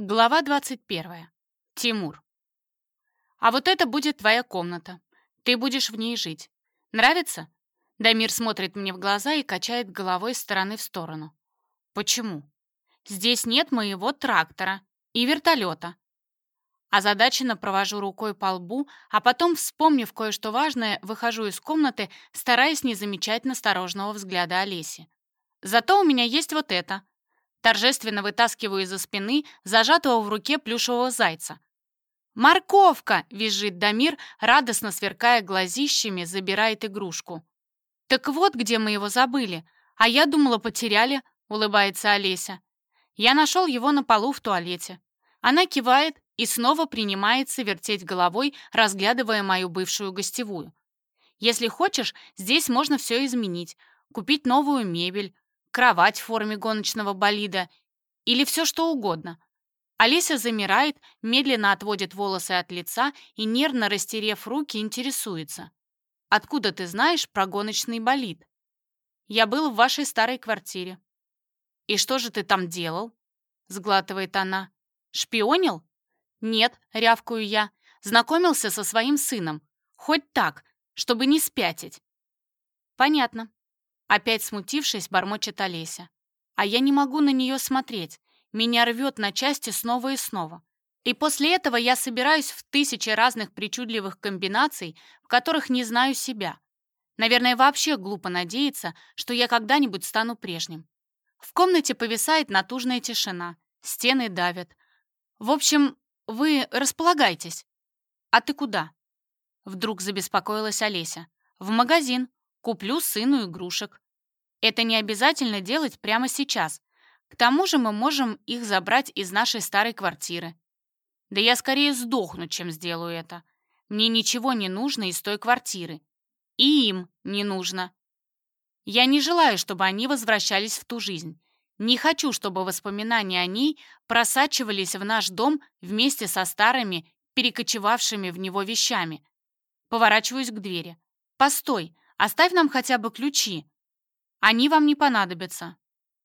Глава 21. Тимур. А вот это будет твоя комната. Ты будешь в ней жить. Нравится? Дамир смотрит мне в глаза и качает головой с стороны в сторону. Почему? Здесь нет моего трактора и вертолета. Озадаченно провожу рукой по лбу, а потом, вспомнив кое-что важное, выхожу из комнаты, стараясь не замечать насторожного взгляда Олеси. Зато у меня есть вот это — Торжественно вытаскиваю из-за спины зажатого в руке плюшевого зайца. «Морковка!» — визжит Дамир, радостно сверкая глазищами, забирает игрушку. «Так вот, где мы его забыли. А я думала, потеряли», — улыбается Олеся. «Я нашел его на полу в туалете». Она кивает и снова принимается вертеть головой, разглядывая мою бывшую гостевую. «Если хочешь, здесь можно все изменить. Купить новую мебель, кровать в форме гоночного болида или все что угодно. Олеся замирает, медленно отводит волосы от лица и, нервно растерев руки, интересуется. «Откуда ты знаешь про гоночный болид?» «Я был в вашей старой квартире». «И что же ты там делал?» — сглатывает она. «Шпионил?» «Нет», — рявкую я. «Знакомился со своим сыном. Хоть так, чтобы не спятить». «Понятно. Опять смутившись, бормочет Олеся. А я не могу на нее смотреть. Меня рвет на части снова и снова. И после этого я собираюсь в тысячи разных причудливых комбинаций, в которых не знаю себя. Наверное, вообще глупо надеяться, что я когда-нибудь стану прежним. В комнате повисает натужная тишина, стены давят. В общем, вы располагайтесь. А ты куда? Вдруг забеспокоилась Олеся. В магазин. Куплю сыну игрушек. Это не обязательно делать прямо сейчас. К тому же мы можем их забрать из нашей старой квартиры. Да я скорее сдохну, чем сделаю это. Мне ничего не нужно из той квартиры. И им не нужно. Я не желаю, чтобы они возвращались в ту жизнь. Не хочу, чтобы воспоминания о ней просачивались в наш дом вместе со старыми, перекочевавшими в него вещами. Поворачиваюсь к двери. «Постой, оставь нам хотя бы ключи. Они вам не понадобятся.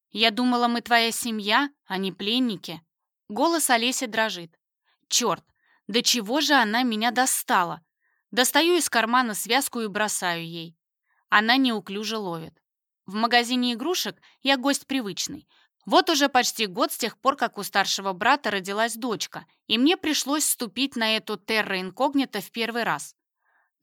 Я думала, мы твоя семья, а не пленники. Голос Олеси дрожит. Черт, до чего же она меня достала? Достаю из кармана связку и бросаю ей. Она неуклюже ловит. В магазине игрушек я гость привычный. Вот уже почти год с тех пор, как у старшего брата родилась дочка, и мне пришлось вступить на эту терра инкогнито в первый раз.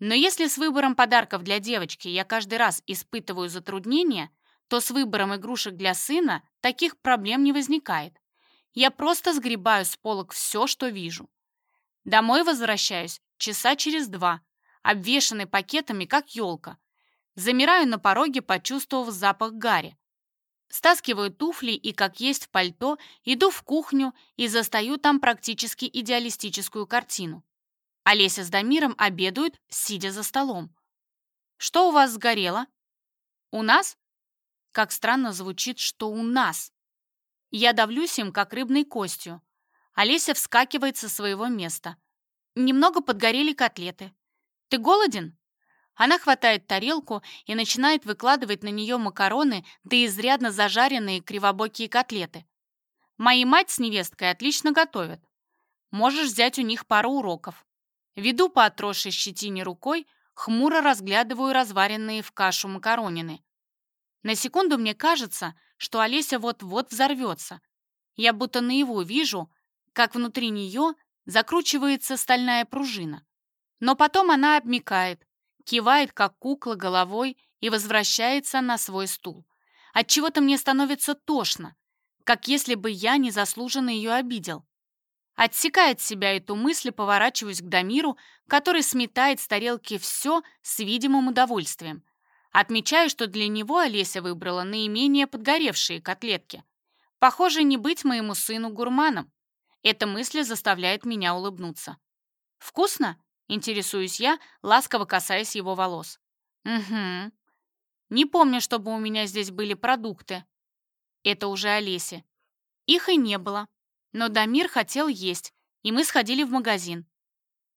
Но если с выбором подарков для девочки я каждый раз испытываю затруднения, то с выбором игрушек для сына таких проблем не возникает. Я просто сгребаю с полок все, что вижу. Домой возвращаюсь часа через два, обвешанный пакетами, как елка. Замираю на пороге, почувствовав запах гари. Стаскиваю туфли и, как есть в пальто, иду в кухню и застаю там практически идеалистическую картину. Олеся с Дамиром обедают, сидя за столом. «Что у вас сгорело?» «У нас?» Как странно звучит, что у нас. Я давлюсь им, как рыбной костью. Олеся вскакивает со своего места. Немного подгорели котлеты. «Ты голоден?» Она хватает тарелку и начинает выкладывать на нее макароны да изрядно зажаренные кривобокие котлеты. Мои мать с невесткой отлично готовят. Можешь взять у них пару уроков. Веду по отросшей щетине рукой, хмуро разглядываю разваренные в кашу макаронины. На секунду мне кажется, что Олеся вот-вот взорвется. Я будто наяву вижу, как внутри нее закручивается стальная пружина. Но потом она обмикает, кивает, как кукла, головой и возвращается на свой стул. Отчего-то мне становится тошно, как если бы я незаслуженно ее обидел. Отсекая от себя эту мысль, поворачиваюсь к Дамиру, который сметает с тарелки все с видимым удовольствием. Отмечаю, что для него Олеся выбрала наименее подгоревшие котлетки. Похоже, не быть моему сыну гурманом. Эта мысль заставляет меня улыбнуться. «Вкусно?» — интересуюсь я, ласково касаясь его волос. «Угу. Не помню, чтобы у меня здесь были продукты». Это уже Олесе. Их и не было. Но Дамир хотел есть, и мы сходили в магазин.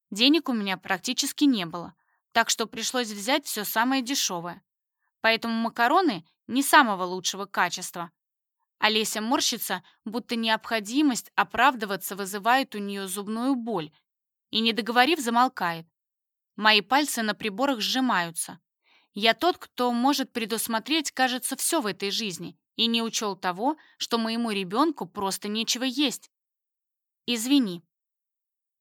Денег у меня практически не было, так что пришлось взять все самое дешевое. Поэтому макароны не самого лучшего качества. Олеся морщится, будто необходимость оправдываться вызывает у нее зубную боль, и, не договорив, замолкает. Мои пальцы на приборах сжимаются. Я тот, кто может предусмотреть, кажется, все в этой жизни, и не учел того, что моему ребенку просто нечего есть. Извини.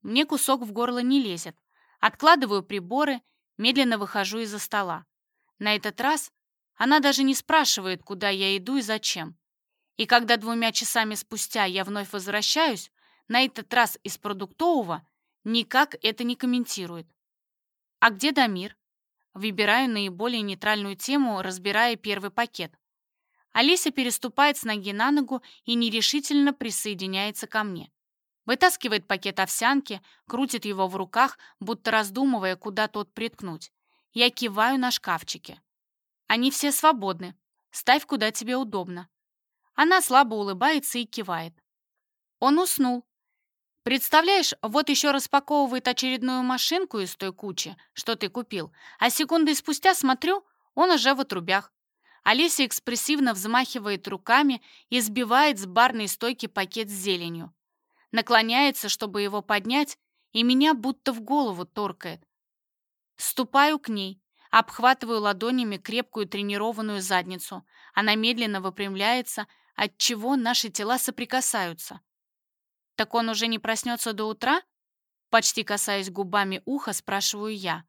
Мне кусок в горло не лезет. Откладываю приборы, медленно выхожу из-за стола. На этот раз она даже не спрашивает, куда я иду и зачем. И когда двумя часами спустя я вновь возвращаюсь, на этот раз из продуктового, никак это не комментирует. А где Дамир? Выбираю наиболее нейтральную тему, разбирая первый пакет. Алиса переступает с ноги на ногу и нерешительно присоединяется ко мне. Вытаскивает пакет овсянки, крутит его в руках, будто раздумывая, куда тот приткнуть. Я киваю на шкафчике. Они все свободны. Ставь, куда тебе удобно. Она слабо улыбается и кивает. Он уснул. Представляешь, вот еще распаковывает очередную машинку из той кучи, что ты купил, а секунды спустя смотрю, он уже в отрубях. Олеся экспрессивно взмахивает руками и сбивает с барной стойки пакет с зеленью. Наклоняется, чтобы его поднять, и меня будто в голову торкает. Ступаю к ней, обхватываю ладонями крепкую тренированную задницу. Она медленно выпрямляется, отчего наши тела соприкасаются. «Так он уже не проснется до утра?» Почти касаясь губами уха, спрашиваю я.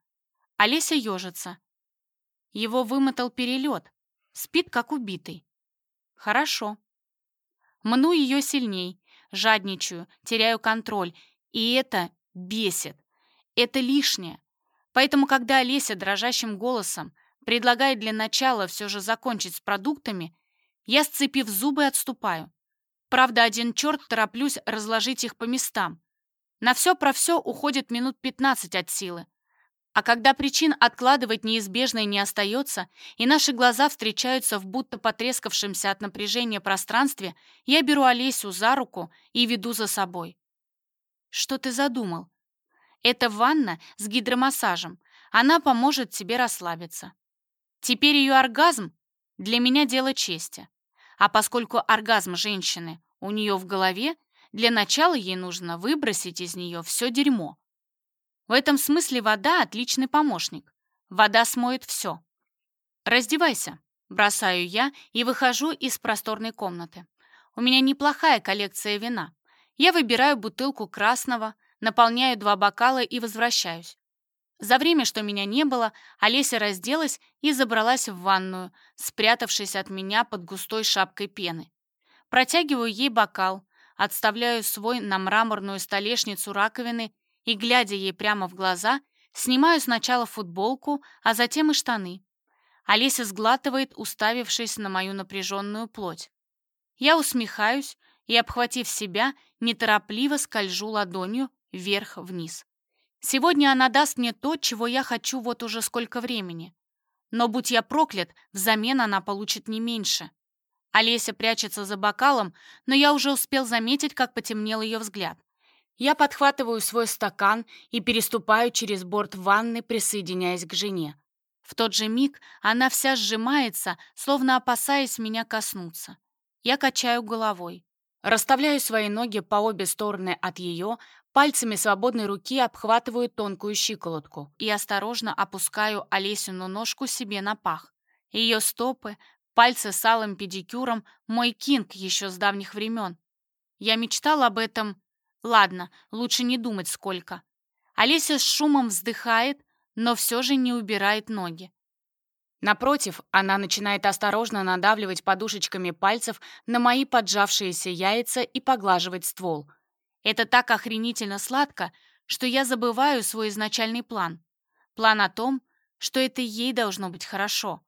Олеся ежится. Его вымотал перелет. Спит, как убитый. Хорошо. Мну ее сильней, жадничаю, теряю контроль. И это бесит. Это лишнее. Поэтому, когда Олеся дрожащим голосом предлагает для начала все же закончить с продуктами, я, сцепив зубы, отступаю. Правда, один черт тороплюсь разложить их по местам. На все про все уходит минут 15 от силы. А когда причин откладывать неизбежное не остается, и наши глаза встречаются в будто потрескавшемся от напряжения пространстве, я беру Олесю за руку и веду за собой. Что ты задумал? Это ванна с гидромассажем. Она поможет тебе расслабиться. Теперь ее оргазм для меня дело чести. А поскольку оргазм женщины у нее в голове, для начала ей нужно выбросить из нее все дерьмо. В этом смысле вода – отличный помощник. Вода смоет все. «Раздевайся», – бросаю я и выхожу из просторной комнаты. У меня неплохая коллекция вина. Я выбираю бутылку красного, наполняю два бокала и возвращаюсь. За время, что меня не было, Олеся разделась и забралась в ванную, спрятавшись от меня под густой шапкой пены. Протягиваю ей бокал, отставляю свой на мраморную столешницу раковины и, глядя ей прямо в глаза, снимаю сначала футболку, а затем и штаны. Олеся сглатывает, уставившись на мою напряженную плоть. Я усмехаюсь и, обхватив себя, неторопливо скольжу ладонью вверх-вниз. Сегодня она даст мне то, чего я хочу вот уже сколько времени. Но будь я проклят, взамен она получит не меньше. Олеся прячется за бокалом, но я уже успел заметить, как потемнел ее взгляд. Я подхватываю свой стакан и переступаю через борт ванны, присоединяясь к жене. В тот же миг она вся сжимается, словно опасаясь меня коснуться. Я качаю головой. Расставляю свои ноги по обе стороны от ее, Пальцами свободной руки обхватываю тонкую щиколотку и осторожно опускаю Олесину ножку себе на пах. Ее стопы, пальцы с алым педикюром — мой кинг еще с давних времен. Я мечтал об этом... Ладно, лучше не думать сколько. Олеся с шумом вздыхает, но все же не убирает ноги. Напротив, она начинает осторожно надавливать подушечками пальцев на мои поджавшиеся яйца и поглаживать ствол — это так охренительно сладко, что я забываю свой изначальный план. План о том, что это ей должно быть хорошо.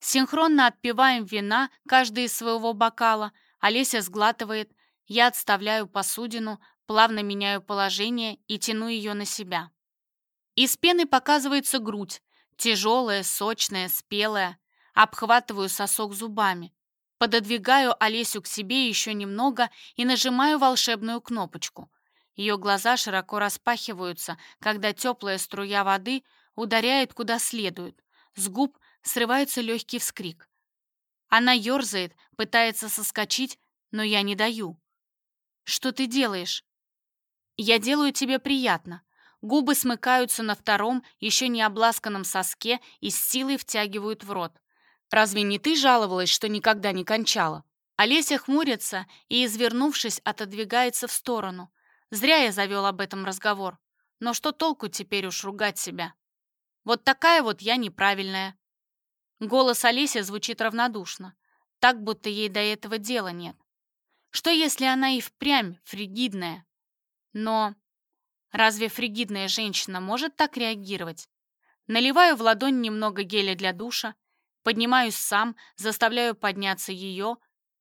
Синхронно отпиваем вина, каждый из своего бокала. Олеся сглатывает, я отставляю посудину, плавно меняю положение и тяну ее на себя. Из пены показывается грудь, тяжелая, сочная, спелая. Обхватываю сосок зубами. Пододвигаю Олесю к себе еще немного и нажимаю волшебную кнопочку. Ее глаза широко распахиваются, когда теплая струя воды ударяет куда следует. С губ срывается легкий вскрик. Она ерзает, пытается соскочить, но я не даю. «Что ты делаешь?» «Я делаю тебе приятно». Губы смыкаются на втором, еще не обласканном соске и с силой втягивают в рот. «Разве не ты жаловалась, что никогда не кончала?» Олеся хмурится и, извернувшись, отодвигается в сторону. Зря я завел об этом разговор. Но что толку теперь уж ругать себя? Вот такая вот я неправильная. Голос Олеси звучит равнодушно, так, будто ей до этого дела нет. Что, если она и впрямь фригидная? Но разве фригидная женщина может так реагировать? Наливаю в ладонь немного геля для душа, поднимаюсь сам, заставляю подняться ее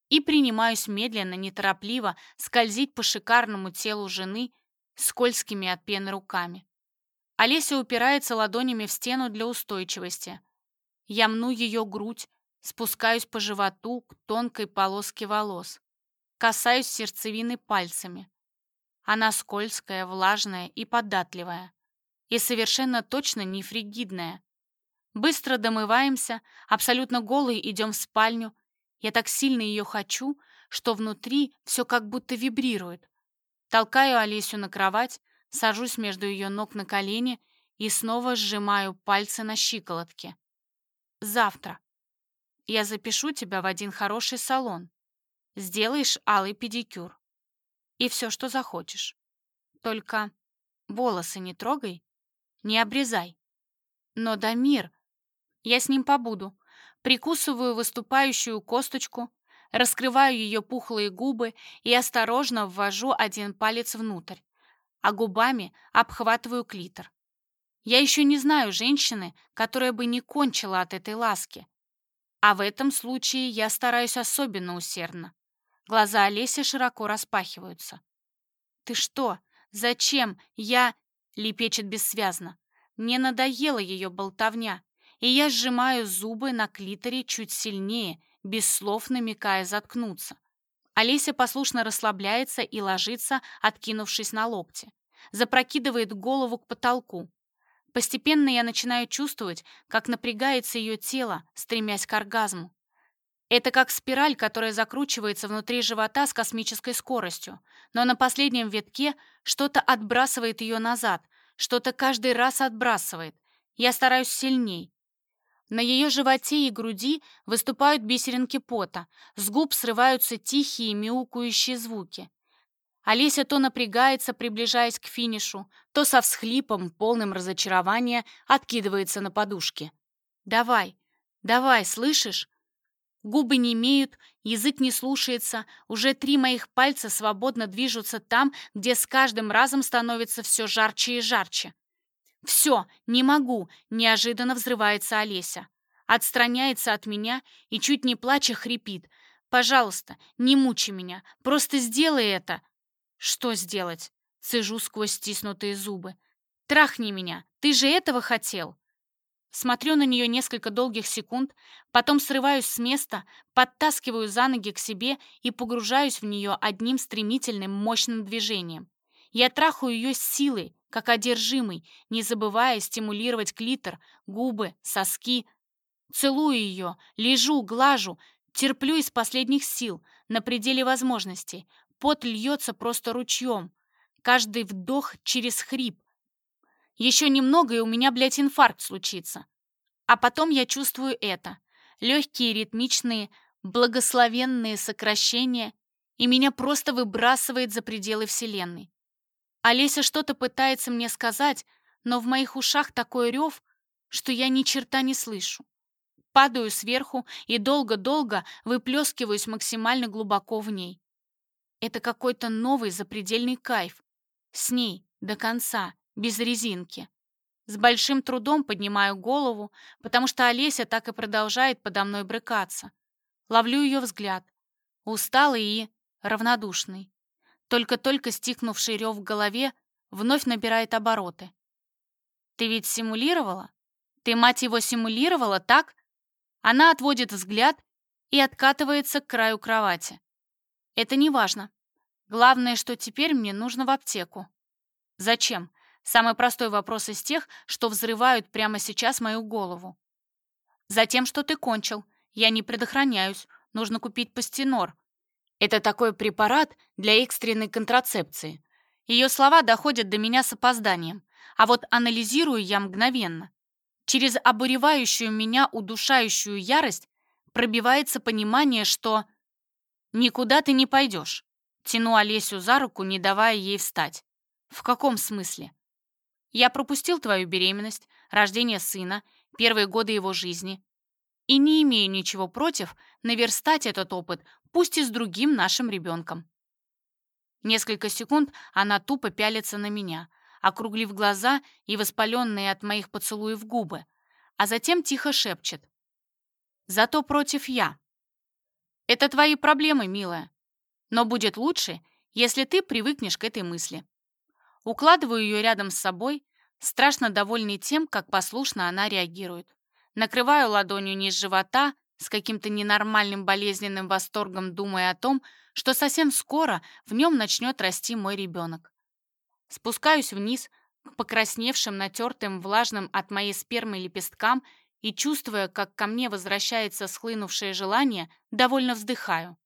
и принимаюсь медленно, неторопливо скользить по шикарному телу жены скользкими от пены руками. Олеся упирается ладонями в стену для устойчивости. Я мну ее грудь, спускаюсь по животу к тонкой полоске волос. Касаюсь сердцевины пальцами. Она скользкая, влажная и податливая. И совершенно точно не фригидная. Быстро домываемся, абсолютно голые идем в спальню. Я так сильно ее хочу, что внутри все как будто вибрирует. Толкаю Олесю на кровать, сажусь между ее ног на колени и снова сжимаю пальцы на щиколотке. Завтра. Я запишу тебя в один хороший салон. Сделаешь алый педикюр. И все, что захочешь. Только волосы не трогай, не обрезай. Но Дамир, я с ним побуду. Прикусываю выступающую косточку, раскрываю ее пухлые губы и осторожно ввожу один палец внутрь, а губами обхватываю клитор. Я еще не знаю женщины, которая бы не кончила от этой ласки. А в этом случае я стараюсь особенно усердно. Глаза Олеси широко распахиваются. «Ты что? Зачем? Я...» — лепечет бессвязно. Мне надоела ее болтовня, и я сжимаю зубы на клиторе чуть сильнее, без слов намекая заткнуться. Олеся послушно расслабляется и ложится, откинувшись на локти. Запрокидывает голову к потолку. Постепенно я начинаю чувствовать, как напрягается ее тело, стремясь к оргазму. Это как спираль, которая закручивается внутри живота с космической скоростью, но на последнем витке что-то отбрасывает ее назад, что-то каждый раз отбрасывает. Я стараюсь сильней. На ее животе и груди выступают бисеринки пота, с губ срываются тихие мяукающие звуки. Олеся то напрягается, приближаясь к финишу, то со всхлипом, полным разочарования, откидывается на подушке. «Давай, давай, слышишь?» Губы не имеют, язык не слушается, уже три моих пальца свободно движутся там, где с каждым разом становится все жарче и жарче. «Все, не могу!» — неожиданно взрывается Олеся. Отстраняется от меня и, чуть не плача, хрипит. «Пожалуйста, не мучи меня, просто сделай это!» «Что сделать?» — цежу сквозь стиснутые зубы. «Трахни меня! Ты же этого хотел!» Смотрю на нее несколько долгих секунд, потом срываюсь с места, подтаскиваю за ноги к себе и погружаюсь в нее одним стремительным, мощным движением. Я трахаю ее с силой, как одержимый, не забывая стимулировать клитор, губы, соски. Целую ее, лежу, глажу, терплю из последних сил, на пределе возможностей, Пот льется просто ручьем. Каждый вдох через хрип. Еще немного, и у меня, блядь, инфаркт случится. А потом я чувствую это. Легкие, ритмичные, благословенные сокращения, и меня просто выбрасывает за пределы Вселенной. Олеся что-то пытается мне сказать, но в моих ушах такой рев, что я ни черта не слышу. Падаю сверху и долго-долго выплескиваюсь максимально глубоко в ней. Это какой-то новый запредельный кайф. С ней, до конца, без резинки. С большим трудом поднимаю голову, потому что Олеся так и продолжает подо мной брыкаться. Ловлю ее взгляд. Усталый и равнодушный. Только-только стихнувший рев в голове вновь набирает обороты. «Ты ведь симулировала? Ты, мать его, симулировала, так?» Она отводит взгляд и откатывается к краю кровати. Это не важно. Главное, что теперь мне нужно в аптеку. Зачем? Самый простой вопрос из тех, что взрывают прямо сейчас мою голову. Затем, что ты кончил. Я не предохраняюсь, нужно купить пастенор. Это такой препарат для экстренной контрацепции. Ее слова доходят до меня с опозданием, а вот анализирую я мгновенно. Через обуревающую меня удушающую ярость пробивается понимание, что «никуда ты не пойдешь». Тяну Олесю за руку, не давая ей встать. «В каком смысле?» «Я пропустил твою беременность, рождение сына, первые годы его жизни, и не имею ничего против наверстать этот опыт, пусть и с другим нашим ребенком». Несколько секунд она тупо пялится на меня, округлив глаза и воспаленные от моих поцелуев губы, а затем тихо шепчет. «Зато против я». «Это твои проблемы, милая. Но будет лучше, если ты привыкнешь к этой мысли». Укладываю ее рядом с собой, страшно довольный тем, как послушно она реагирует. Накрываю ладонью низ живота, с каким-то ненормальным болезненным восторгом думая о том, что совсем скоро в нем начнет расти мой ребенок. Спускаюсь вниз к покрасневшим, натертым, влажным от моей спермы лепесткам и, чувствуя, как ко мне возвращается схлынувшее желание, довольно вздыхаю.